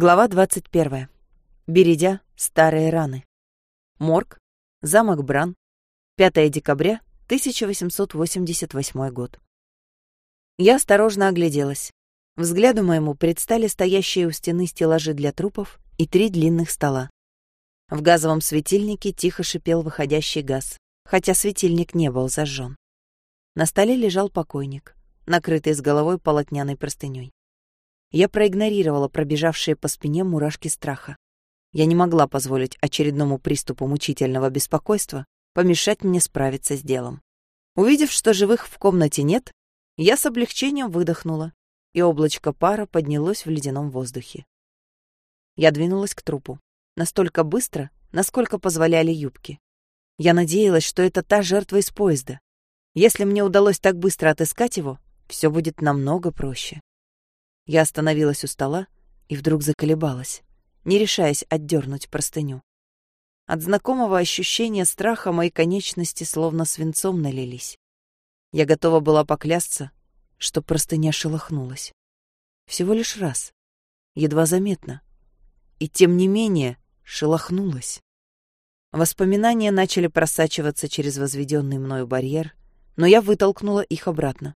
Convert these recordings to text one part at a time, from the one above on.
Глава 21. Бередя старые раны. Морг. Замок Бран. 5 декабря 1888 год. Я осторожно огляделась. Взгляду моему предстали стоящие у стены стеллажи для трупов и три длинных стола. В газовом светильнике тихо шипел выходящий газ, хотя светильник не был зажжен. На столе лежал покойник, накрытый с головой полотняной простыней. Я проигнорировала пробежавшие по спине мурашки страха. Я не могла позволить очередному приступу мучительного беспокойства помешать мне справиться с делом. Увидев, что живых в комнате нет, я с облегчением выдохнула, и облачко пара поднялось в ледяном воздухе. Я двинулась к трупу. Настолько быстро, насколько позволяли юбки. Я надеялась, что это та жертва из поезда. Если мне удалось так быстро отыскать его, все будет намного проще. Я остановилась у стола и вдруг заколебалась, не решаясь отдернуть простыню. От знакомого ощущения страха мои конечности словно свинцом налились. Я готова была поклясться, что простыня шелохнулась. Всего лишь раз, едва заметно. И тем не менее шелохнулась. Воспоминания начали просачиваться через возведенный мною барьер, но я вытолкнула их обратно.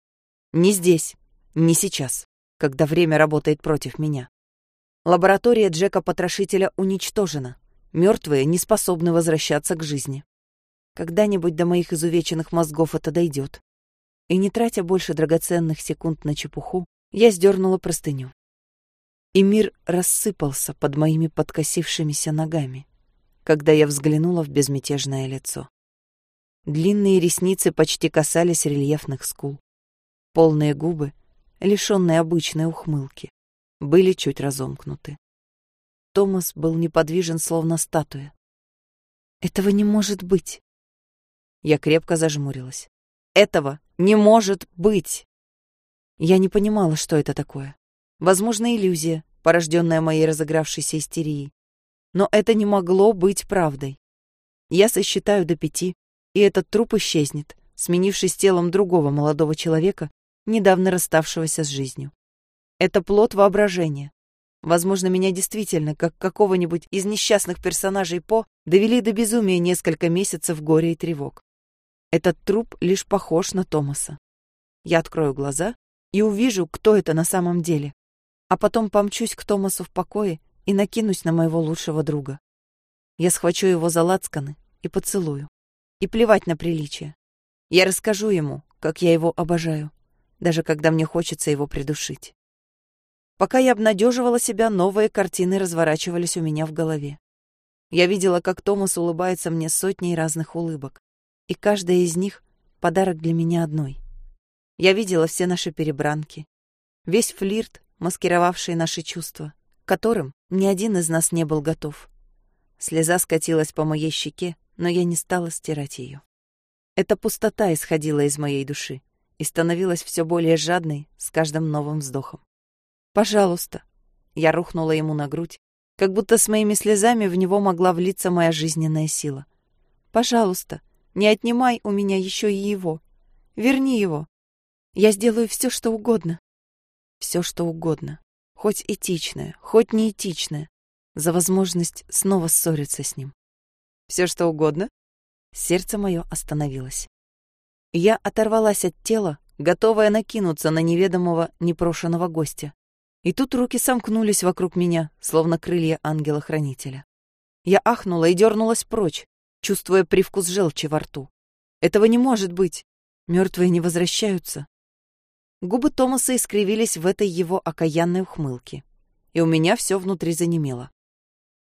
Не здесь, не сейчас когда время работает против меня. Лаборатория Джека-потрошителя уничтожена. Мертвые не способны возвращаться к жизни. Когда-нибудь до моих изувеченных мозгов это дойдет. И не тратя больше драгоценных секунд на чепуху, я сдернула простыню. И мир рассыпался под моими подкосившимися ногами, когда я взглянула в безмятежное лицо. Длинные ресницы почти касались рельефных скул. Полные губы лишённые обычной ухмылки, были чуть разомкнуты. Томас был неподвижен, словно статуя. «Этого не может быть!» Я крепко зажмурилась. «Этого не может быть!» Я не понимала, что это такое. Возможно, иллюзия, порожденная моей разыгравшейся истерией. Но это не могло быть правдой. Я сосчитаю до пяти, и этот труп исчезнет, сменившись телом другого молодого человека, недавно расставшегося с жизнью. Это плод воображения. Возможно, меня действительно, как какого-нибудь из несчастных персонажей По, довели до безумия несколько месяцев горя и тревог. Этот труп лишь похож на Томаса. Я открою глаза и увижу, кто это на самом деле, а потом помчусь к Томасу в покое и накинусь на моего лучшего друга. Я схвачу его за лацканы и поцелую. И плевать на приличие. Я расскажу ему, как я его обожаю даже когда мне хочется его придушить. Пока я обнадеживала себя, новые картины разворачивались у меня в голове. Я видела, как Томас улыбается мне сотней разных улыбок, и каждая из них — подарок для меня одной. Я видела все наши перебранки, весь флирт, маскировавший наши чувства, к которым ни один из нас не был готов. Слеза скатилась по моей щеке, но я не стала стирать ее. Эта пустота исходила из моей души и становилась все более жадной с каждым новым вздохом. «Пожалуйста!» Я рухнула ему на грудь, как будто с моими слезами в него могла влиться моя жизненная сила. «Пожалуйста, не отнимай у меня еще и его. Верни его. Я сделаю все, что угодно». Все, что угодно. Хоть этичное, хоть неэтичное. За возможность снова ссориться с ним. Все, что угодно? Сердце мое остановилось. Я оторвалась от тела, готовая накинуться на неведомого непрошенного гостя. И тут руки сомкнулись вокруг меня, словно крылья ангела-хранителя. Я ахнула и дернулась прочь, чувствуя привкус желчи во рту. Этого не может быть. Мертвые не возвращаются. Губы Томаса искривились в этой его окаянной ухмылке. И у меня все внутри занемело.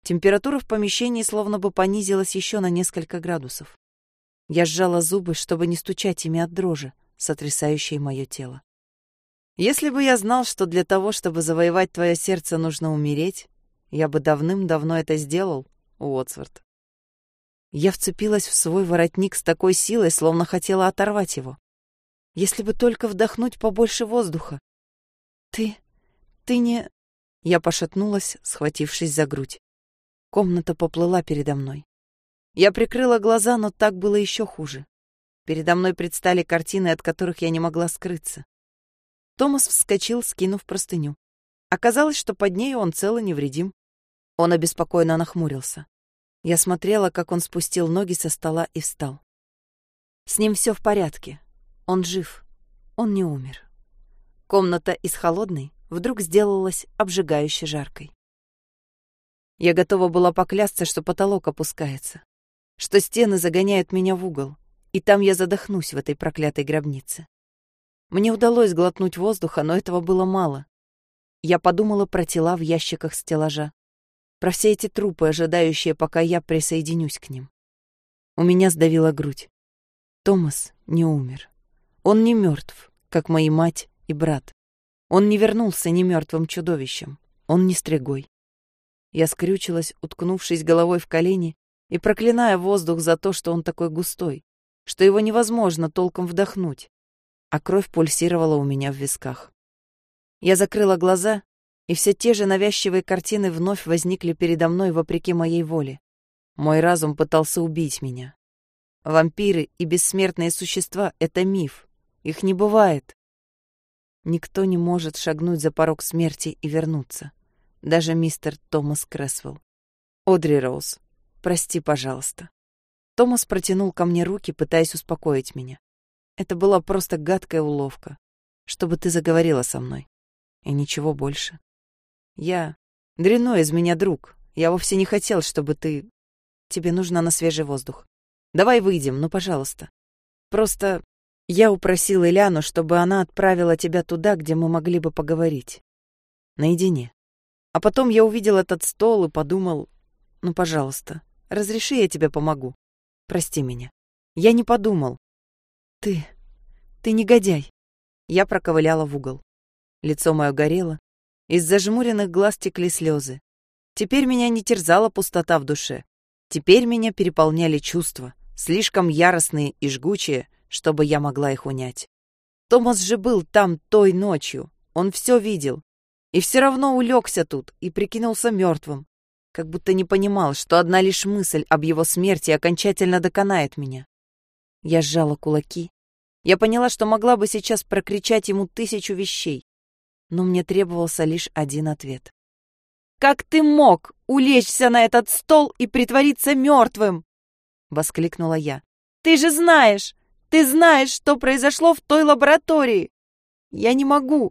Температура в помещении словно бы понизилась еще на несколько градусов. Я сжала зубы, чтобы не стучать ими от дрожи, сотрясающей мое тело. Если бы я знал, что для того, чтобы завоевать твое сердце, нужно умереть, я бы давным-давно это сделал, Уотсворт. Я вцепилась в свой воротник с такой силой, словно хотела оторвать его. Если бы только вдохнуть побольше воздуха. Ты... ты не... Я пошатнулась, схватившись за грудь. Комната поплыла передо мной. Я прикрыла глаза, но так было еще хуже. Передо мной предстали картины, от которых я не могла скрыться. Томас вскочил, скинув простыню. Оказалось, что под ней он цел и невредим. Он обеспокоенно нахмурился. Я смотрела, как он спустил ноги со стола и встал. С ним все в порядке. Он жив. Он не умер. Комната из холодной вдруг сделалась обжигающе жаркой. Я готова была поклясться, что потолок опускается, что стены загоняют меня в угол, и там я задохнусь в этой проклятой гробнице. Мне удалось глотнуть воздуха, но этого было мало. Я подумала про тела в ящиках стеллажа, про все эти трупы, ожидающие, пока я присоединюсь к ним. У меня сдавила грудь. Томас не умер. Он не мертв, как мои мать и брат. Он не вернулся не мертвым чудовищем. Он не стригой. Я скрючилась, уткнувшись головой в колени и проклиная воздух за то, что он такой густой, что его невозможно толком вдохнуть, а кровь пульсировала у меня в висках. Я закрыла глаза, и все те же навязчивые картины вновь возникли передо мной вопреки моей воле. Мой разум пытался убить меня. Вампиры и бессмертные существа — это миф. Их не бывает. Никто не может шагнуть за порог смерти и вернуться даже мистер Томас Кресвелл. Одри Роуз, прости, пожалуйста. Томас протянул ко мне руки, пытаясь успокоить меня. Это была просто гадкая уловка, чтобы ты заговорила со мной. И ничего больше. Я... Дряной из меня друг. Я вовсе не хотел, чтобы ты... Тебе нужно на свежий воздух. Давай выйдем, ну, пожалуйста. Просто я упросил Иляну, чтобы она отправила тебя туда, где мы могли бы поговорить. Наедине. А потом я увидел этот стол и подумал, ну, пожалуйста, разреши, я тебе помогу. Прости меня. Я не подумал. Ты... ты негодяй. Я проковыляла в угол. Лицо мое горело. Из зажмуренных глаз текли слезы. Теперь меня не терзала пустота в душе. Теперь меня переполняли чувства, слишком яростные и жгучие, чтобы я могла их унять. Томас же был там той ночью. Он все видел, и все равно улегся тут и прикинулся мертвым, как будто не понимал, что одна лишь мысль об его смерти окончательно доконает меня. Я сжала кулаки. Я поняла, что могла бы сейчас прокричать ему тысячу вещей, но мне требовался лишь один ответ. «Как ты мог улечься на этот стол и притвориться мертвым?» — воскликнула я. «Ты же знаешь! Ты знаешь, что произошло в той лаборатории! Я не могу!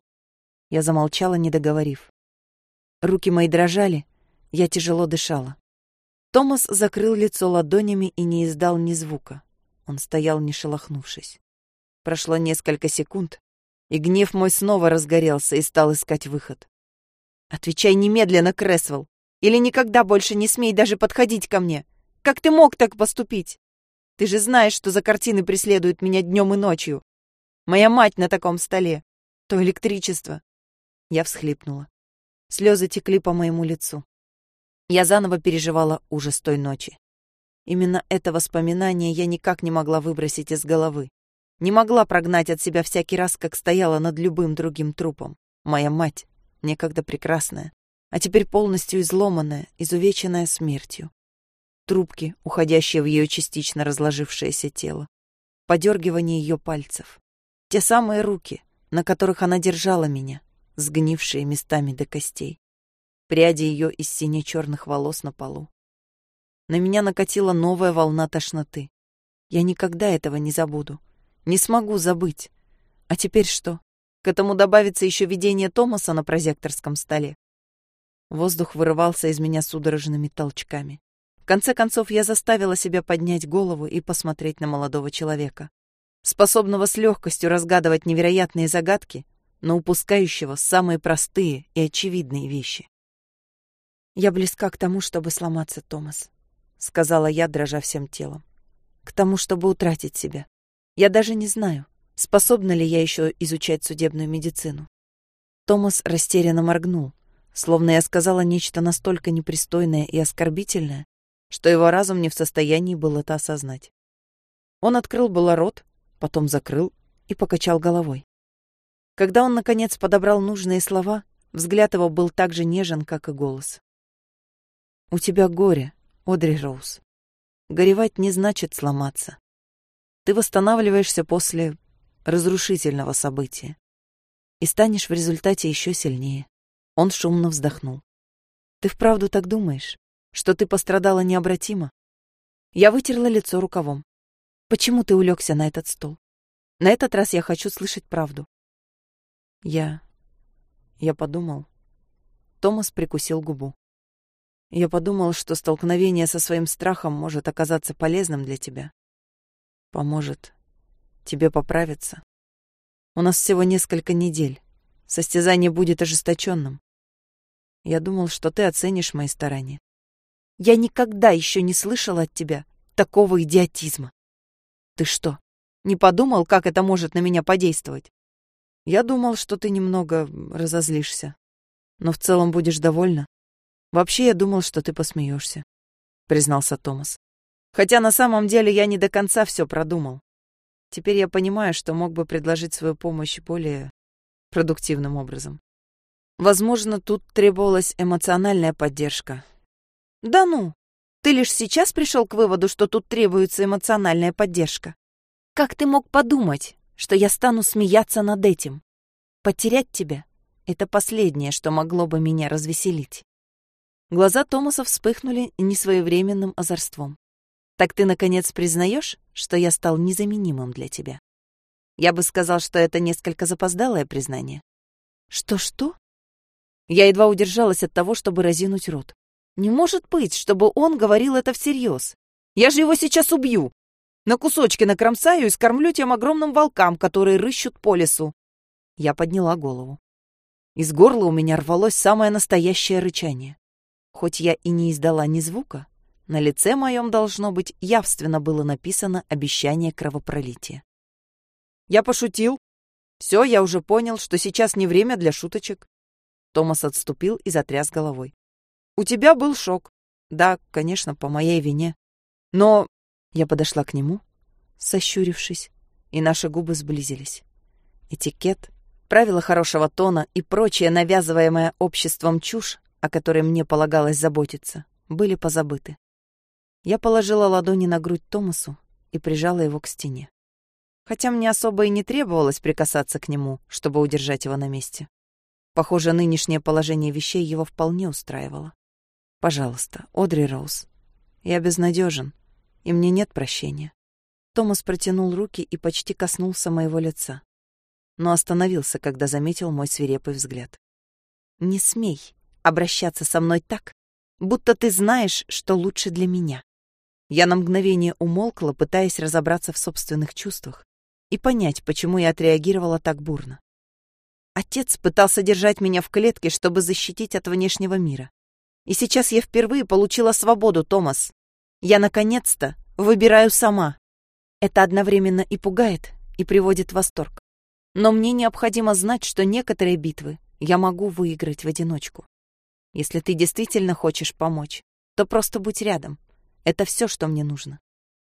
Я замолчала, не договорив. Руки мои дрожали, я тяжело дышала. Томас закрыл лицо ладонями и не издал ни звука. Он стоял, не шелохнувшись. Прошло несколько секунд, и гнев мой снова разгорелся и стал искать выход. «Отвечай немедленно, Кресвелл, или никогда больше не смей даже подходить ко мне. Как ты мог так поступить? Ты же знаешь, что за картины преследуют меня днем и ночью. Моя мать на таком столе, то электричество, я всхлипнула. Слезы текли по моему лицу. Я заново переживала ужас той ночи. Именно это воспоминание я никак не могла выбросить из головы. Не могла прогнать от себя всякий раз, как стояла над любым другим трупом. Моя мать, некогда прекрасная, а теперь полностью изломанная, изувеченная смертью. Трубки, уходящие в ее частично разложившееся тело. Подергивание ее пальцев. Те самые руки, на которых она держала меня, сгнившие местами до костей. Пряди ее из сине-черных волос на полу. На меня накатила новая волна тошноты. Я никогда этого не забуду. Не смогу забыть. А теперь что? К этому добавится еще видение Томаса на прозекторском столе. Воздух вырывался из меня судорожными толчками. В конце концов, я заставила себя поднять голову и посмотреть на молодого человека, способного с легкостью разгадывать невероятные загадки но упускающего самые простые и очевидные вещи. «Я близка к тому, чтобы сломаться, Томас», — сказала я, дрожа всем телом. «К тому, чтобы утратить себя. Я даже не знаю, способна ли я еще изучать судебную медицину». Томас растерянно моргнул, словно я сказала нечто настолько непристойное и оскорбительное, что его разум не в состоянии был это осознать. Он открыл было рот, потом закрыл и покачал головой. Когда он, наконец, подобрал нужные слова, взгляд его был так же нежен, как и голос. «У тебя горе, Одри Роуз. Горевать не значит сломаться. Ты восстанавливаешься после разрушительного события и станешь в результате еще сильнее. Он шумно вздохнул. Ты вправду так думаешь, что ты пострадала необратимо? Я вытерла лицо рукавом. Почему ты улегся на этот стол? На этот раз я хочу слышать правду. Я... Я подумал. Томас прикусил губу. Я подумал, что столкновение со своим страхом может оказаться полезным для тебя. Поможет тебе поправиться. У нас всего несколько недель. Состязание будет ожесточенным. Я думал, что ты оценишь мои старания. Я никогда еще не слышала от тебя такого идиотизма. Ты что, не подумал, как это может на меня подействовать? Я думал, что ты немного разозлишься. Но в целом будешь довольна. Вообще, я думал, что ты посмеешься, признался Томас. Хотя на самом деле я не до конца все продумал. Теперь я понимаю, что мог бы предложить свою помощь более продуктивным образом. Возможно, тут требовалась эмоциональная поддержка. Да ну, ты лишь сейчас пришел к выводу, что тут требуется эмоциональная поддержка. Как ты мог подумать, что я стану смеяться над этим? Потерять тебя — это последнее, что могло бы меня развеселить. Глаза Томаса вспыхнули несвоевременным озорством. «Так ты, наконец, признаешь, что я стал незаменимым для тебя?» Я бы сказал, что это несколько запоздалое признание. «Что-что?» Я едва удержалась от того, чтобы разинуть рот. «Не может быть, чтобы он говорил это всерьез. Я же его сейчас убью. На кусочки накромсаю и скормлю тем огромным волкам, которые рыщут по лесу». Я подняла голову. Из горла у меня рвалось самое настоящее рычание. Хоть я и не издала ни звука, на лице моем, должно быть, явственно было написано обещание кровопролития. Я пошутил. Все, я уже понял, что сейчас не время для шуточек. Томас отступил и затряс головой. У тебя был шок. Да, конечно, по моей вине. Но я подошла к нему, сощурившись, и наши губы сблизились. Этикет, правила хорошего тона и прочее навязываемое обществом чушь о которой мне полагалось заботиться, были позабыты. Я положила ладони на грудь Томасу и прижала его к стене. Хотя мне особо и не требовалось прикасаться к нему, чтобы удержать его на месте. Похоже, нынешнее положение вещей его вполне устраивало. «Пожалуйста, Одри Роуз, я безнадежен, и мне нет прощения». Томас протянул руки и почти коснулся моего лица, но остановился, когда заметил мой свирепый взгляд. «Не смей обращаться со мной так, будто ты знаешь, что лучше для меня. Я на мгновение умолкла, пытаясь разобраться в собственных чувствах и понять, почему я отреагировала так бурно. Отец пытался держать меня в клетке, чтобы защитить от внешнего мира. И сейчас я впервые получила свободу, Томас. Я, наконец-то, выбираю сама. Это одновременно и пугает, и приводит в восторг. Но мне необходимо знать, что некоторые битвы я могу выиграть в одиночку. Если ты действительно хочешь помочь, то просто будь рядом. Это все, что мне нужно.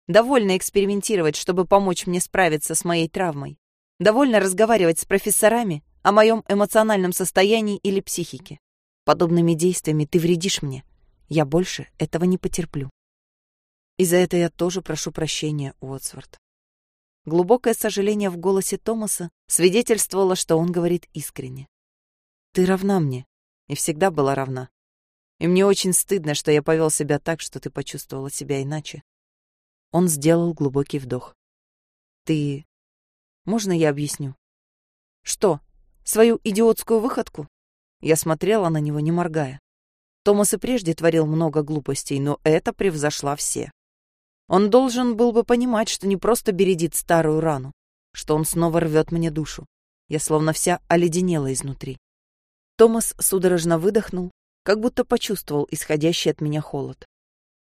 Довольно экспериментировать, чтобы помочь мне справиться с моей травмой. Довольно разговаривать с профессорами о моем эмоциональном состоянии или психике. Подобными действиями ты вредишь мне. Я больше этого не потерплю. И за это я тоже прошу прощения, Уотсворт. Глубокое сожаление в голосе Томаса свидетельствовало, что он говорит искренне. Ты равна мне, и всегда была равна. И мне очень стыдно, что я повел себя так, что ты почувствовала себя иначе. Он сделал глубокий вдох. Ты... Можно я объясню? Что, свою идиотскую выходку? Я смотрела на него, не моргая. Томас и прежде творил много глупостей, но это превзошла все. Он должен был бы понимать, что не просто бередит старую рану, что он снова рвет мне душу. Я словно вся оледенела изнутри. Томас судорожно выдохнул, как будто почувствовал исходящий от меня холод.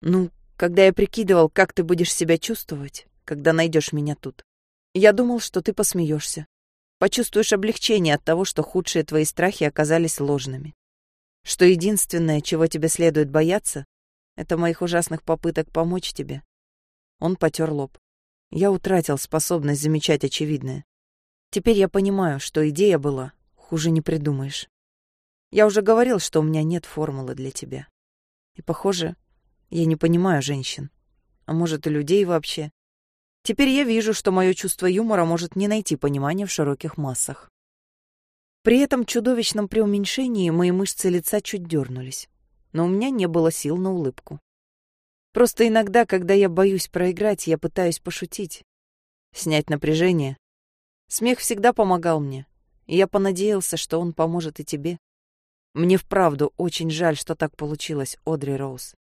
«Ну, когда я прикидывал, как ты будешь себя чувствовать, когда найдешь меня тут, я думал, что ты посмеешься, почувствуешь облегчение от того, что худшие твои страхи оказались ложными, что единственное, чего тебе следует бояться, это моих ужасных попыток помочь тебе». Он потер лоб. Я утратил способность замечать очевидное. Теперь я понимаю, что идея была, хуже не придумаешь. Я уже говорил, что у меня нет формулы для тебя. И, похоже, я не понимаю женщин. А может, и людей вообще. Теперь я вижу, что мое чувство юмора может не найти понимания в широких массах. При этом чудовищном преуменьшении мои мышцы лица чуть дернулись, но у меня не было сил на улыбку. Просто иногда, когда я боюсь проиграть, я пытаюсь пошутить, снять напряжение. Смех всегда помогал мне, и я понадеялся, что он поможет и тебе. Мне вправду очень жаль, что так получилось, Одри Роуз.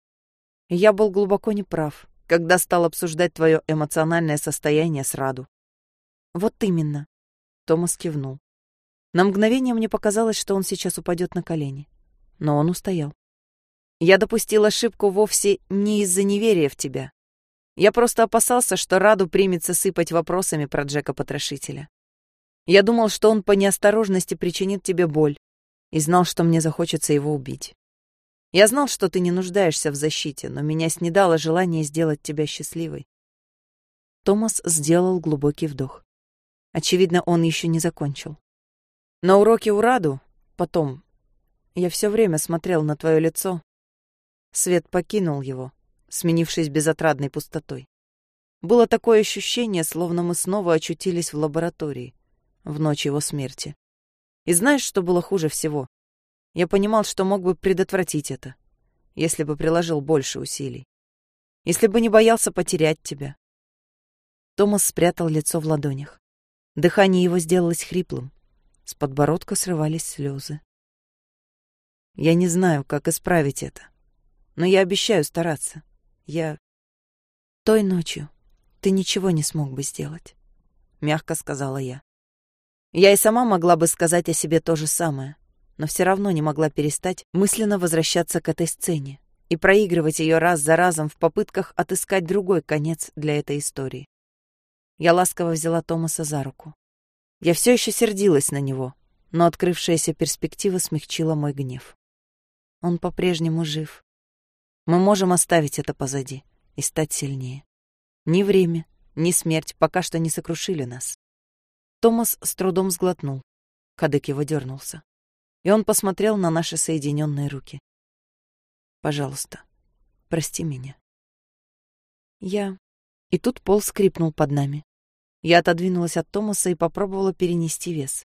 Я был глубоко неправ, когда стал обсуждать твое эмоциональное состояние с Раду. Вот именно. Томас кивнул. На мгновение мне показалось, что он сейчас упадет на колени. Но он устоял. Я допустил ошибку вовсе не из-за неверия в тебя. Я просто опасался, что Раду примется сыпать вопросами про Джека-потрошителя. Я думал, что он по неосторожности причинит тебе боль, и знал, что мне захочется его убить. Я знал, что ты не нуждаешься в защите, но меня снедало желание сделать тебя счастливой. Томас сделал глубокий вдох. Очевидно, он еще не закончил. На уроке у Раду, потом, я все время смотрел на твое лицо. Свет покинул его, сменившись безотрадной пустотой. Было такое ощущение, словно мы снова очутились в лаборатории, в ночь его смерти. И знаешь, что было хуже всего? Я понимал, что мог бы предотвратить это, если бы приложил больше усилий. Если бы не боялся потерять тебя. Томас спрятал лицо в ладонях. Дыхание его сделалось хриплым. С подбородка срывались слезы. Я не знаю, как исправить это, но я обещаю стараться. Я... Той ночью ты ничего не смог бы сделать, — мягко сказала я. Я и сама могла бы сказать о себе то же самое, но все равно не могла перестать мысленно возвращаться к этой сцене и проигрывать ее раз за разом в попытках отыскать другой конец для этой истории. Я ласково взяла Томаса за руку. Я все еще сердилась на него, но открывшаяся перспектива смягчила мой гнев. Он по-прежнему жив. Мы можем оставить это позади и стать сильнее. Ни время, ни смерть пока что не сокрушили нас. Томас с трудом сглотнул. Кадык его дернулся. И он посмотрел на наши соединенные руки. «Пожалуйста, прости меня». Я... И тут пол скрипнул под нами. Я отодвинулась от Томаса и попробовала перенести вес.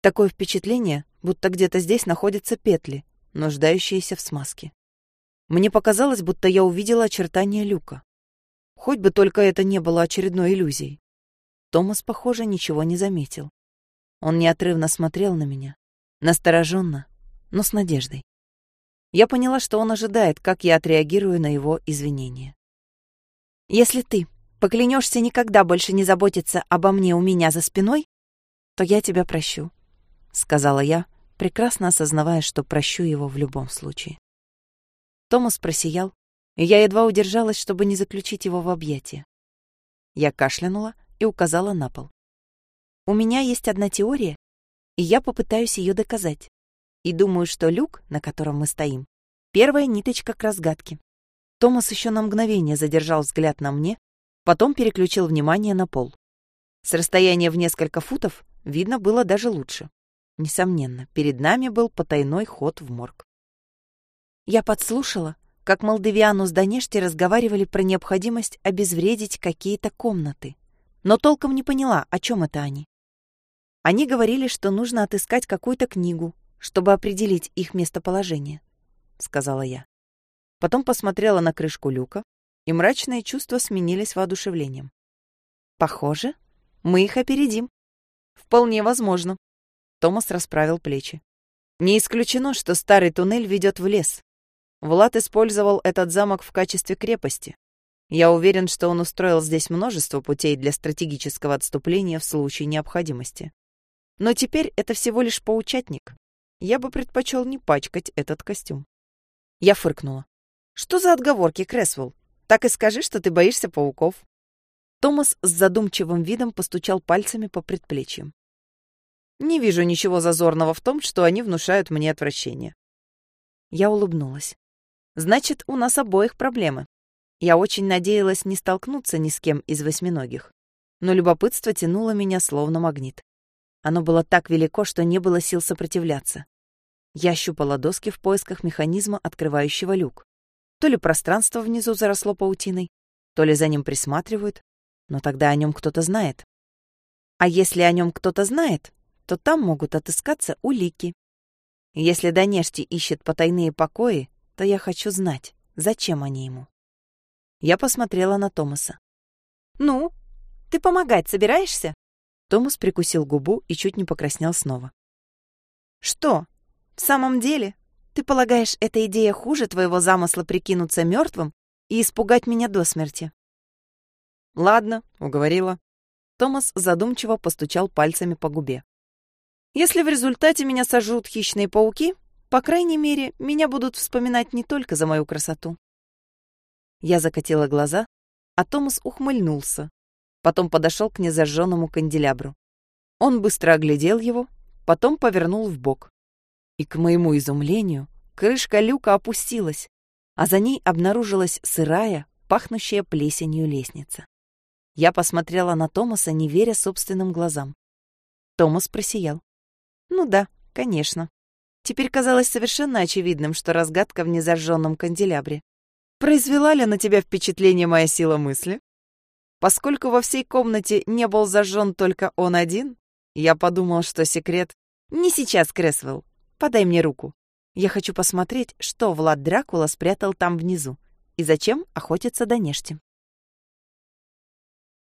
Такое впечатление, будто где-то здесь находятся петли, нуждающиеся в смазке. Мне показалось, будто я увидела очертания люка. Хоть бы только это не было очередной иллюзией. Томас, похоже, ничего не заметил. Он неотрывно смотрел на меня, настороженно, но с надеждой. Я поняла, что он ожидает, как я отреагирую на его извинения. «Если ты поклянешься никогда больше не заботиться обо мне у меня за спиной, то я тебя прощу», — сказала я, прекрасно осознавая, что прощу его в любом случае. Томас просиял, и я едва удержалась, чтобы не заключить его в объятия. Я кашлянула и указала на пол. «У меня есть одна теория, и я попытаюсь ее доказать. И думаю, что люк, на котором мы стоим, первая ниточка к разгадке». Томас еще на мгновение задержал взгляд на мне, потом переключил внимание на пол. С расстояния в несколько футов видно было даже лучше. Несомненно, перед нами был потайной ход в морг. Я подслушала, как Молдавиану с Донешти разговаривали про необходимость обезвредить какие-то комнаты но толком не поняла, о чем это они. Они говорили, что нужно отыскать какую-то книгу, чтобы определить их местоположение, сказала я. Потом посмотрела на крышку люка, и мрачные чувства сменились воодушевлением. Похоже, мы их опередим. Вполне возможно. Томас расправил плечи. Не исключено, что старый туннель ведет в лес. Влад использовал этот замок в качестве крепости, я уверен, что он устроил здесь множество путей для стратегического отступления в случае необходимости. Но теперь это всего лишь поучатник. Я бы предпочел не пачкать этот костюм. Я фыркнула. Что за отговорки, Кресвелл? Так и скажи, что ты боишься пауков. Томас с задумчивым видом постучал пальцами по предплечьям. Не вижу ничего зазорного в том, что они внушают мне отвращение. Я улыбнулась. Значит, у нас обоих проблемы. Я очень надеялась не столкнуться ни с кем из восьминогих, но любопытство тянуло меня словно магнит. Оно было так велико, что не было сил сопротивляться. Я щупала доски в поисках механизма, открывающего люк. То ли пространство внизу заросло паутиной, то ли за ним присматривают, но тогда о нем кто-то знает. А если о нем кто-то знает, что там могут отыскаться улики. Если Донешти ищет потайные покои, то я хочу знать, зачем они ему. Я посмотрела на Томаса. «Ну, ты помогать собираешься?» Томас прикусил губу и чуть не покраснел снова. «Что? В самом деле? Ты полагаешь, эта идея хуже твоего замысла прикинуться мертвым и испугать меня до смерти?» «Ладно», — уговорила. Томас задумчиво постучал пальцами по губе. Если в результате меня сожрут хищные пауки, по крайней мере, меня будут вспоминать не только за мою красоту. Я закатила глаза, а Томас ухмыльнулся. Потом подошел к незажженному канделябру. Он быстро оглядел его, потом повернул в бок. И, к моему изумлению, крышка люка опустилась, а за ней обнаружилась сырая, пахнущая плесенью лестница. Я посмотрела на Томаса, не веря собственным глазам. Томас просиял. Ну да, конечно. Теперь казалось совершенно очевидным, что разгадка в незажженном канделябре. Произвела ли на тебя впечатление моя сила мысли? Поскольку во всей комнате не был зажжен только он один, я подумал, что секрет... Не сейчас, Кресвелл. Подай мне руку. Я хочу посмотреть, что Влад Дракула спрятал там внизу и зачем охотится до нежти.